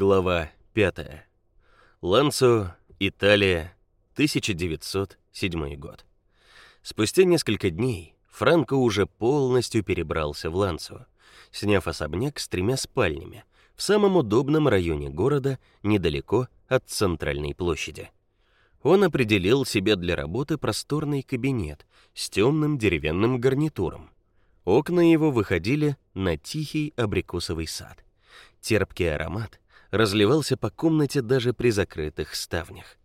Глава 5. Ланцо, Италия, 1907 год. Спустя несколько дней Франко уже полностью перебрался в Ланцо, сняв особняк с тремя спальнями в самом удобном районе города, недалеко от центральной площади. Он определил себе для работы просторный кабинет с темным деревянным гарнитуром. Окна его выходили на тихий абрикосовый сад. Терпкий аромат разливался по комнате даже при закрытых ставнях.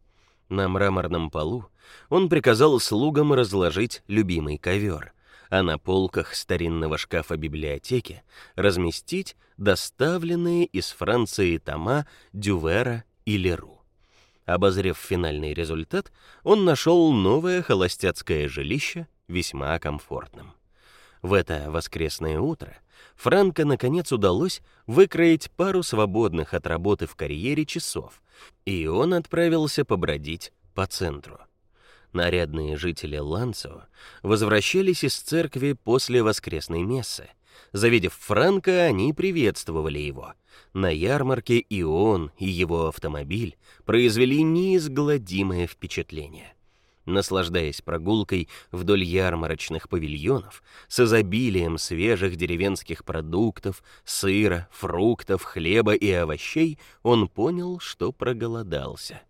На мраморном полу он приказал слугам разложить любимый ковер, а на полках старинного шкафа библиотеки разместить доставленные из Франции тома Дювера и Леру. Обозрев финальный результат, он нашел новое холостяцкое жилище весьма комфортным. В это воскресное утро Франко наконец удалось выкроить пару свободных от работы в карьере часов, и он отправился побродить по центру. Нарядные жители Ланцо возвращались из церкви после воскресной мессы. Завидев Франка, они приветствовали его. На ярмарке и он, и его автомобиль произвели неизгладимое впечатление наслаждаясь прогулкой вдоль ярмарочных павильонов с изобилием свежих деревенских продуктов, сыра, фруктов, хлеба и овощей, он понял, что проголодался.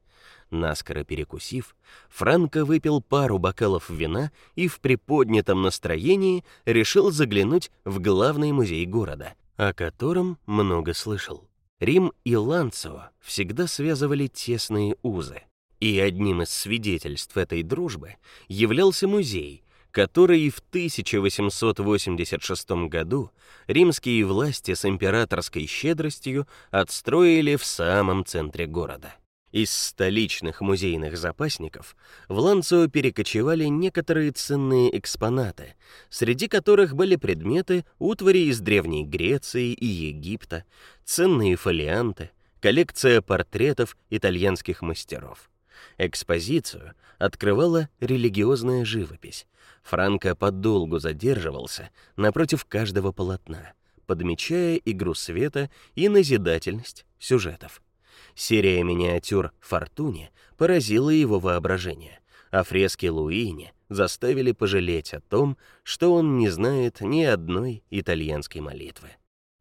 Наскоро перекусив, Франко выпил пару бокалов вина и в приподнятом настроении решил заглянуть в главный музей города, о котором много слышал. Рим и Ланцо всегда связывали тесные узы. И одним из свидетельств этой дружбы являлся музей, который в 1886 году римские власти с императорской щедростью отстроили в самом центре города. Из столичных музейных запасников в Ланцо перекочевали некоторые ценные экспонаты, среди которых были предметы утвари из древней Греции и Египта, ценные фолианты, коллекция портретов итальянских мастеров. Экспозицию открывала религиозная живопись. Франко подолгу задерживался напротив каждого полотна, подмечая игру света и назидательность сюжетов. Серия миниатюр Фортуне поразила его воображение, а фрески Луини заставили пожалеть о том, что он не знает ни одной итальянской молитвы.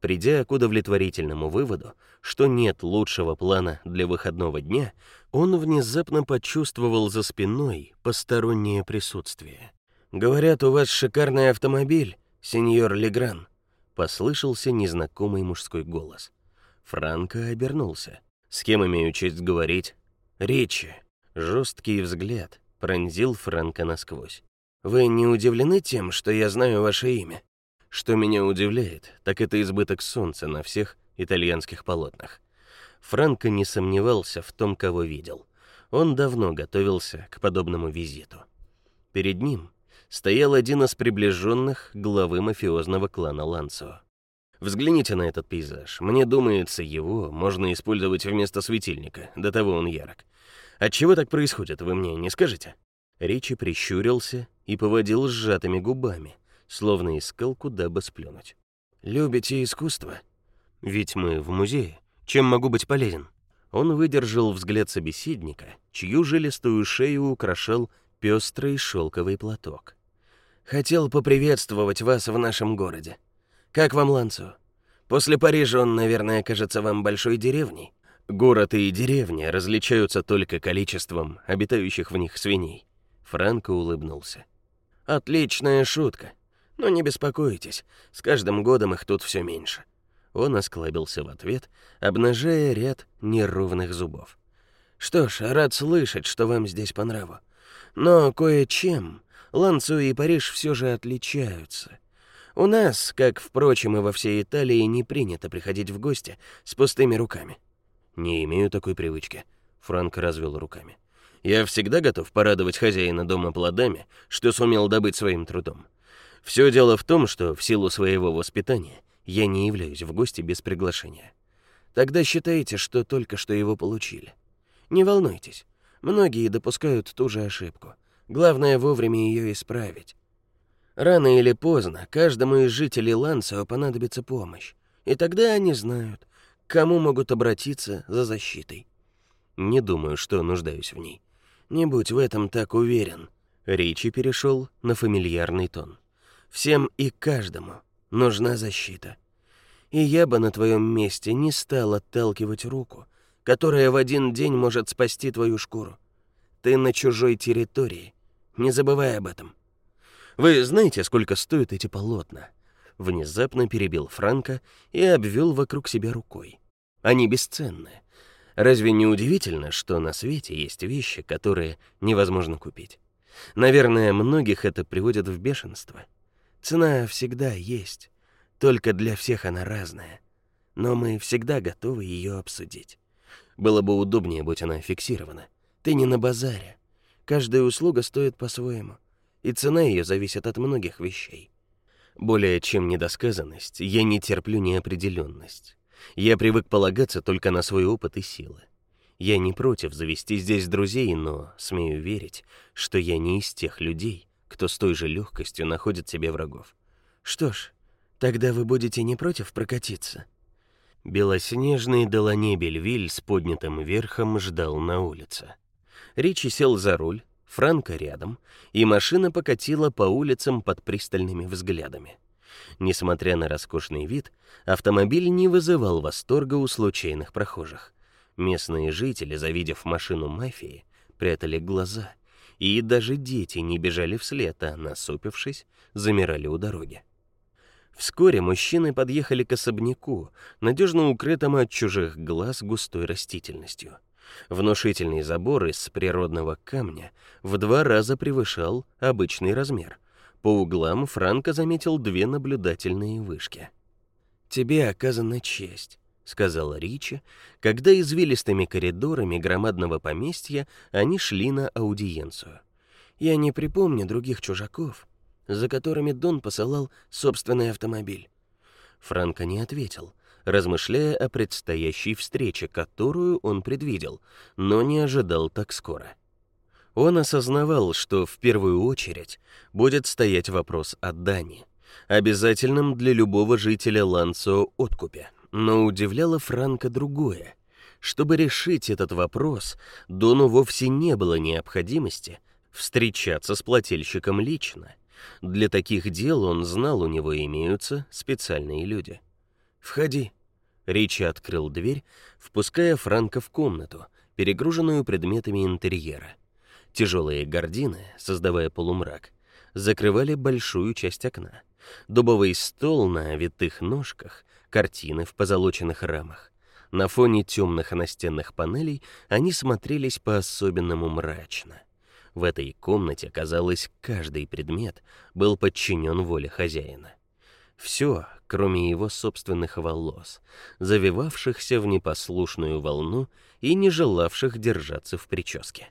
Придя к удовлетворительному выводу, что нет лучшего плана для выходного дня, он внезапно почувствовал за спиной постороннее присутствие. Говорят, у вас шикарный автомобиль, сеньор Легран, послышался незнакомый мужской голос. Франко обернулся. С кем имею честь говорить? Речи. Жесткий взгляд пронзил Франко насквозь. Вы не удивлены тем, что я знаю ваше имя? Что меня удивляет, так это избыток солнца на всех итальянских полотнах. Франко не сомневался в том, кого видел. Он давно готовился к подобному визиту. Перед ним стоял один из приближенных главы мафиозного клана Ланцо. Взгляните на этот пейзаж. Мне думается, его можно использовать вместо светильника, до того он ярок. От чего так происходит, вы мне не скажете? Ричи прищурился и поводил сжатыми губами словно искал, куда бы сплюнуть. «Любите искусство? Ведь мы в музее. Чем могу быть полезен?» Он выдержал взгляд собеседника, чью жилистую шею украшал пестрый шелковый платок. «Хотел поприветствовать вас в нашем городе. Как вам Ланцо? После Парижа он, наверное, кажется вам большой деревней. Город и деревня различаются только количеством обитающих в них свиней». Франко улыбнулся. «Отличная шутка. Но не беспокойтесь, с каждым годом их тут все меньше. Он осклабился в ответ, обнажая ряд неровных зубов. Что ж, рад слышать, что вам здесь по нраву. Но кое-чем Ланцу и Париж все же отличаются. У нас, как впрочем и во всей Италии, не принято приходить в гости с пустыми руками. Не имею такой привычки, Франк развел руками. Я всегда готов порадовать хозяина дома плодами, что сумел добыть своим трудом. Все дело в том, что в силу своего воспитания я не являюсь в гости без приглашения. Тогда считайте, что только что его получили. Не волнуйтесь. Многие допускают ту же ошибку. Главное вовремя ее исправить. Рано или поздно каждому из жителей Лансио понадобится помощь, и тогда они знают, кому могут обратиться за защитой? Не думаю, что нуждаюсь в ней. Не будь в этом так уверен. Ричи перешел на фамильярный тон. Всем и каждому нужна защита. И я бы на твоем месте не стал отталкивать руку, которая в один день может спасти твою шкуру. Ты на чужой территории. Не забывай об этом. Вы знаете, сколько стоят эти полотна? Внезапно перебил Франка и обвел вокруг себя рукой. Они бесценны. Разве не удивительно, что на свете есть вещи, которые невозможно купить? Наверное, многих это приводит в бешенство. Цена всегда есть, только для всех она разная. Но мы всегда готовы ее обсудить. Было бы удобнее, будь она фиксирована. Ты не на базаре. Каждая услуга стоит по-своему, и цена ее зависит от многих вещей. Более чем недосказанность, я не терплю неопределенность. Я привык полагаться только на свой опыт и силы. Я не против завести здесь друзей, но смею верить, что я не из тех людей, кто с той же легкостью находит себе врагов. Что ж, тогда вы будете не против прокатиться. Белоснежный Делане Бельвиль с поднятым верхом ждал на улице. Ричи сел за руль, Франко рядом, и машина покатила по улицам под пристальными взглядами. Несмотря на роскошный вид, автомобиль не вызывал восторга у случайных прохожих. Местные жители, завидев машину мафии, прятали глаза, и даже дети не бежали вслед, а насупившись, замирали у дороги. Вскоре мужчины подъехали к особняку, надежно укрытому от чужих глаз густой растительностью. Внушительный забор из природного камня в два раза превышал обычный размер. По углам Франко заметил две наблюдательные вышки. Тебе оказана честь, сказала Ричи, когда извилистыми коридорами громадного поместья они шли на аудиенцию. Я не припомню других чужаков, за которыми Дон посылал собственный автомобиль. Франко не ответил, размышляя о предстоящей встрече, которую он предвидел, но не ожидал так скоро. Он осознавал, что в первую очередь будет стоять вопрос о Дани, обязательным для любого жителя Ланцо откупе. Но удивляло Франка другое. Чтобы решить этот вопрос, Дону вовсе не было необходимости встречаться с плательщиком лично. Для таких дел он знал, у него имеются специальные люди. Входи. Ричи открыл дверь, впуская Франка в комнату, перегруженную предметами интерьера. Тяжелые гардины, создавая полумрак, закрывали большую часть окна. Дубовый стол на витых ножках картины в позолоченных рамах. На фоне темных настенных панелей они смотрелись по-особенному мрачно. В этой комнате, казалось, каждый предмет был подчинен воле хозяина. Все, кроме его собственных волос, завивавшихся в непослушную волну и не желавших держаться в прическе.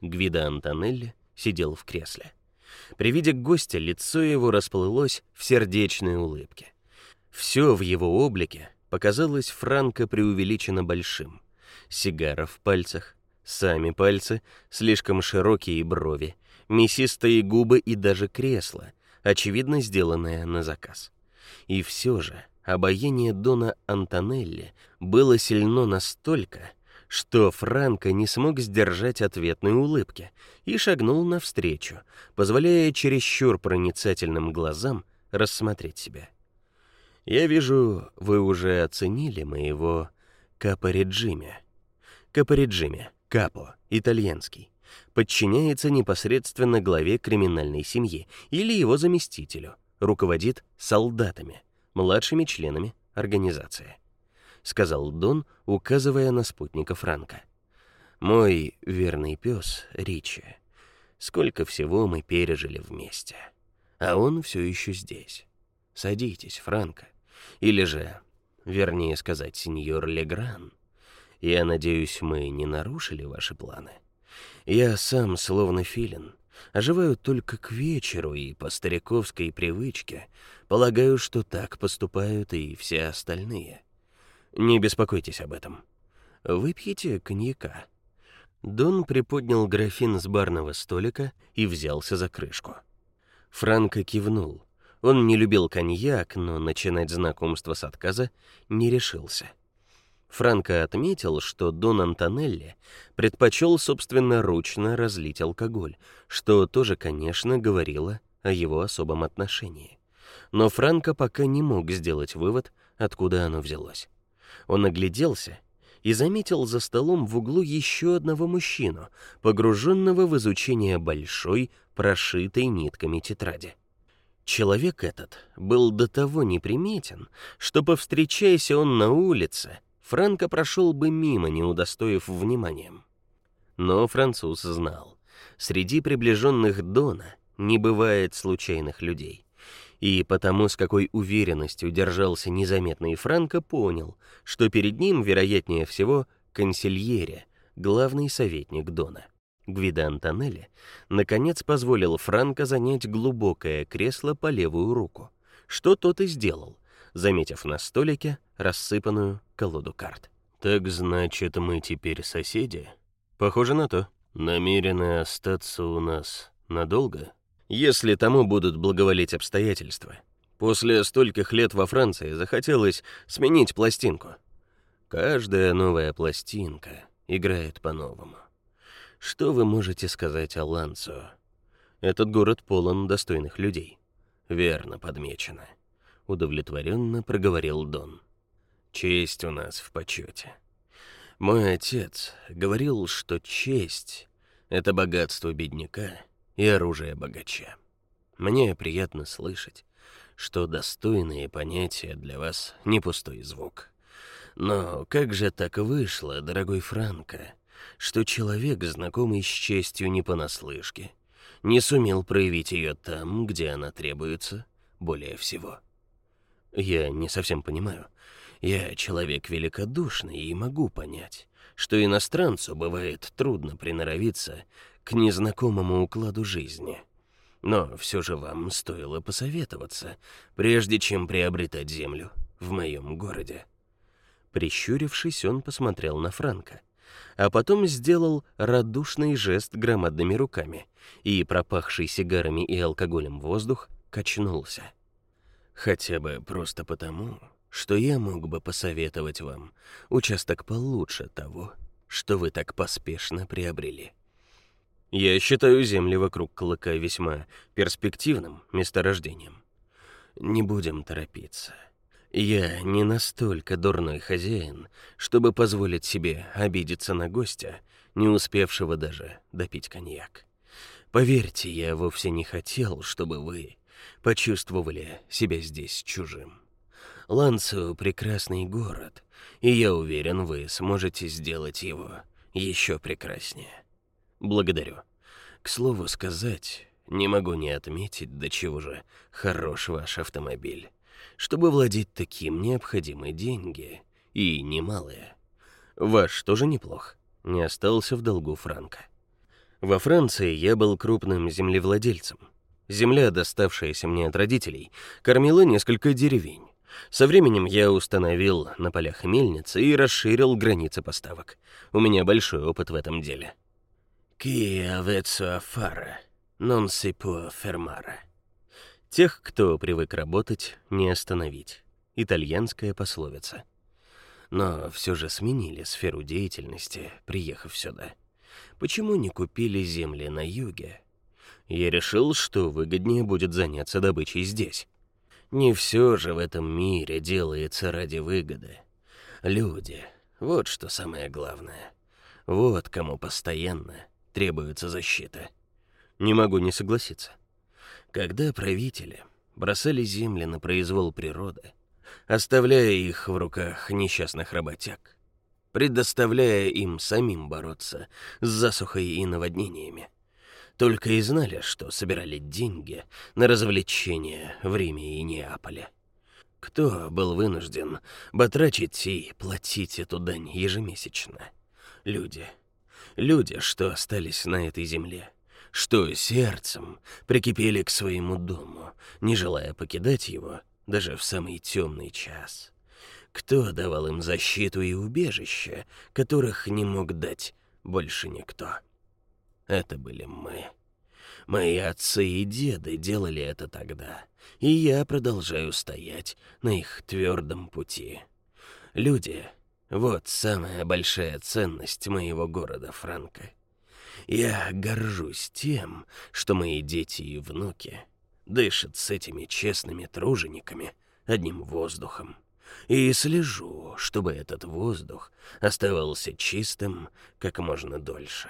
Гвида Антонелли сидел в кресле. При виде гостя лицо его расплылось в сердечной улыбке. Все в его облике показалось Франко преувеличенно большим. Сигара в пальцах, сами пальцы, слишком широкие брови, мясистые губы и даже кресло, очевидно сделанное на заказ. И все же обаяние Дона Антонелли было сильно настолько, что Франко не смог сдержать ответной улыбки и шагнул навстречу, позволяя чересчур проницательным глазам рассмотреть себя. Я вижу, вы уже оценили моего капореджиме. Капореджиме, капо, итальянский, подчиняется непосредственно главе криминальной семьи или его заместителю, руководит солдатами, младшими членами организации, сказал Дон, указывая на спутника Франка. Мой верный пес Ричи. Сколько всего мы пережили вместе. А он все еще здесь. Садитесь, Франко. Или же, вернее сказать, сеньор Легран. Я надеюсь, мы не нарушили ваши планы. Я сам словно филин, оживаю только к вечеру и по стариковской привычке полагаю, что так поступают и все остальные. Не беспокойтесь об этом. Выпьете коньяка. Дон приподнял графин с барного столика и взялся за крышку. Франко кивнул. Он не любил коньяк, но начинать знакомство с отказа не решился. Франко отметил, что Дон Антонелли предпочел собственноручно разлить алкоголь, что тоже, конечно, говорило о его особом отношении. Но Франко пока не мог сделать вывод, откуда оно взялось. Он огляделся и заметил за столом в углу еще одного мужчину, погруженного в изучение большой, прошитой нитками тетради. Человек этот был до того неприметен, что повстречайся он на улице, Франко прошел бы мимо, не удостоив вниманием. Но француз знал, среди приближенных Дона не бывает случайных людей. И потому, с какой уверенностью держался незаметный Франко, понял, что перед ним, вероятнее всего, консильере, главный советник Дона. Гвида Антонелли наконец позволил Франко занять глубокое кресло по левую руку, что тот и сделал, заметив на столике рассыпанную колоду карт. Так значит, мы теперь соседи? Похоже на то. Намерены остаться у нас надолго, если тому будут благоволить обстоятельства. После стольких лет во Франции захотелось сменить пластинку. Каждая новая пластинка играет по-новому. Что вы можете сказать о Ланцо? Этот город полон достойных людей. Верно подмечено удовлетворенно проговорил Дон. Честь у нас в почете. Мой отец говорил, что честь это богатство бедняка и оружие богача. Мне приятно слышать, что достойные понятия для вас не пустой звук. Но как же так вышло, дорогой Франко, что человек, знакомый с честью не понаслышке, не сумел проявить ее там, где она требуется более всего? Я не совсем понимаю. Я человек великодушный и могу понять, что иностранцу бывает трудно приноровиться к незнакомому укладу жизни. Но все же вам стоило посоветоваться, прежде чем приобретать землю в моем городе. Прищурившись, он посмотрел на Франка, а потом сделал радушный жест громадными руками, и пропахший сигарами и алкоголем воздух качнулся. Хотя бы просто потому, что я мог бы посоветовать вам участок получше того, что вы так поспешно приобрели. Я считаю земли вокруг Клыка весьма перспективным месторождением. Не будем торопиться. Я не настолько дурной хозяин, чтобы позволить себе обидеться на гостя, не успевшего даже допить коньяк. Поверьте, я вовсе не хотел, чтобы вы почувствовали себя здесь чужим. Ланцо прекрасный город, и я уверен, вы сможете сделать его еще прекраснее. Благодарю. К слову сказать, не могу не отметить, до чего же хорош ваш автомобиль. Чтобы владеть таким, необходимы деньги и немалые. Ваш тоже неплох. Не остался в долгу Франка. Во Франции я был крупным землевладельцем. Земля, доставшаяся мне от родителей, кормила несколько деревень. Со временем я установил на полях мельницы и расширил границы поставок. У меня большой опыт в этом деле. Avvezzo a non si può fermare. Тех, кто привык работать, не остановить. Итальянская пословица. Но все же сменили сферу деятельности, приехав сюда. Почему не купили земли на юге, я решил, что выгоднее будет заняться добычей здесь. Не все же в этом мире делается ради выгоды. Люди вот что самое главное. Вот кому постоянно требуется защита. Не могу не согласиться. Когда правители бросали земли на произвол природы, оставляя их в руках несчастных работяг, предоставляя им самим бороться с засухой и наводнениями, только и знали, что собирали деньги на развлечения в Риме и Неаполе. Кто был вынужден батрачить и платить эту дань ежемесячно? Люди. Люди, что остались на этой земле, что сердцем прикипели к своему дому, не желая покидать его даже в самый темный час. Кто давал им защиту и убежище, которых не мог дать больше никто? Это были мы. Мои отцы и деды делали это тогда, и я продолжаю стоять на их твердом пути. Люди, Вот самая большая ценность моего города Франка. Я горжусь тем, что мои дети и внуки дышат с этими честными тружениками одним воздухом. И слежу, чтобы этот воздух оставался чистым как можно дольше.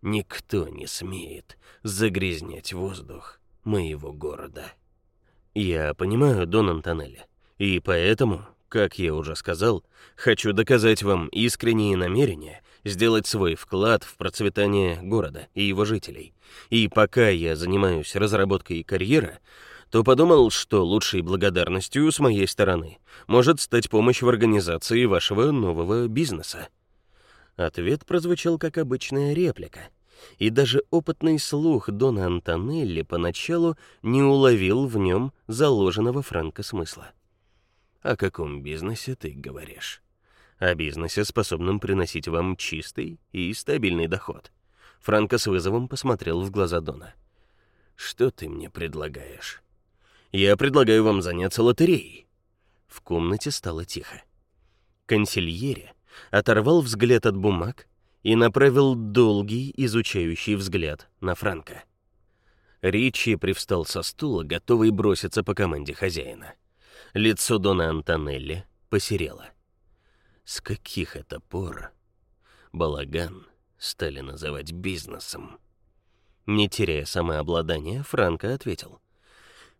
Никто не смеет загрязнять воздух моего города. Я понимаю, Дон Антонелли, и поэтому, как я уже сказал, хочу доказать вам искренние намерения сделать свой вклад в процветание города и его жителей. И пока я занимаюсь разработкой карьеры, то подумал, что лучшей благодарностью с моей стороны может стать помощь в организации вашего нового бизнеса. Ответ прозвучал как обычная реплика, и даже опытный слух Дона Антонелли поначалу не уловил в нем заложенного Франко смысла. О каком бизнесе ты говоришь? О бизнесе, способном приносить вам чистый и стабильный доход. Франко с вызовом посмотрел в глаза Дона. Что ты мне предлагаешь? Я предлагаю вам заняться лотереей. В комнате стало тихо. Консильери оторвал взгляд от бумаг и направил долгий изучающий взгляд на Франка. Ричи привстал со стула, готовый броситься по команде хозяина. Лицо Дона Антонелли посерело. С каких это пор балаган стали называть бизнесом? Не теряя самообладания, Франко ответил: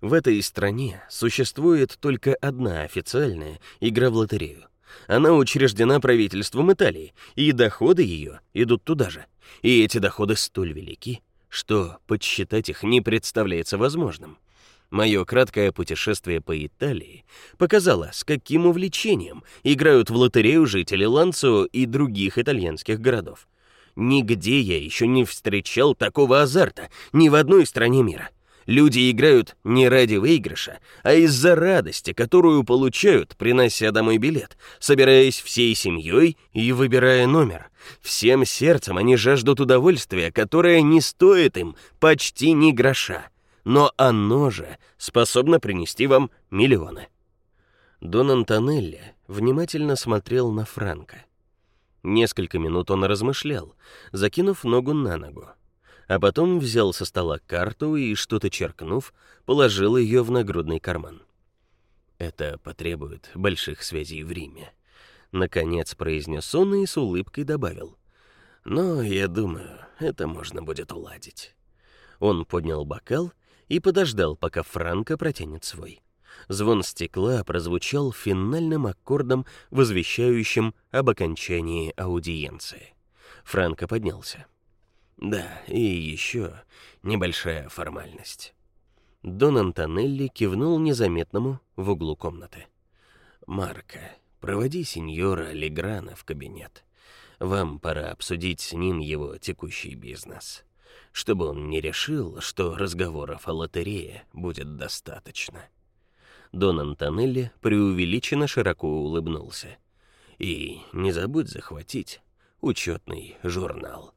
в этой стране существует только одна официальная игра в лотерею. Она учреждена правительством Италии, и доходы ее идут туда же. И эти доходы столь велики, что подсчитать их не представляется возможным. Мое краткое путешествие по Италии показало, с каким увлечением играют в лотерею жители Ланцо и других итальянских городов. Нигде я еще не встречал такого азарта, ни в одной стране мира. Люди играют не ради выигрыша, а из-за радости, которую получают, принося домой билет, собираясь всей семьей и выбирая номер. Всем сердцем они жаждут удовольствия, которое не стоит им почти ни гроша, но оно же способно принести вам миллионы. Дон Антонелли внимательно смотрел на Франка. Несколько минут он размышлял, закинув ногу на ногу а потом взял со стола карту и, что-то черкнув, положил ее в нагрудный карман. Это потребует больших связей в Риме, наконец произнес он и с улыбкой добавил: "Но я думаю, это можно будет уладить". Он поднял бокал и подождал, пока Франко протянет свой. Звон стекла прозвучал финальным аккордом, возвещающим об окончании аудиенции. Франко поднялся. Да, и еще небольшая формальность. Дон Антонелли кивнул незаметному в углу комнаты. Марка, проводи сеньора Леграна в кабинет. Вам пора обсудить с ним его текущий бизнес, чтобы он не решил, что разговоров о лотерее будет достаточно. Дон Антонелли преувеличенно широко улыбнулся. И не забудь захватить учетный журнал.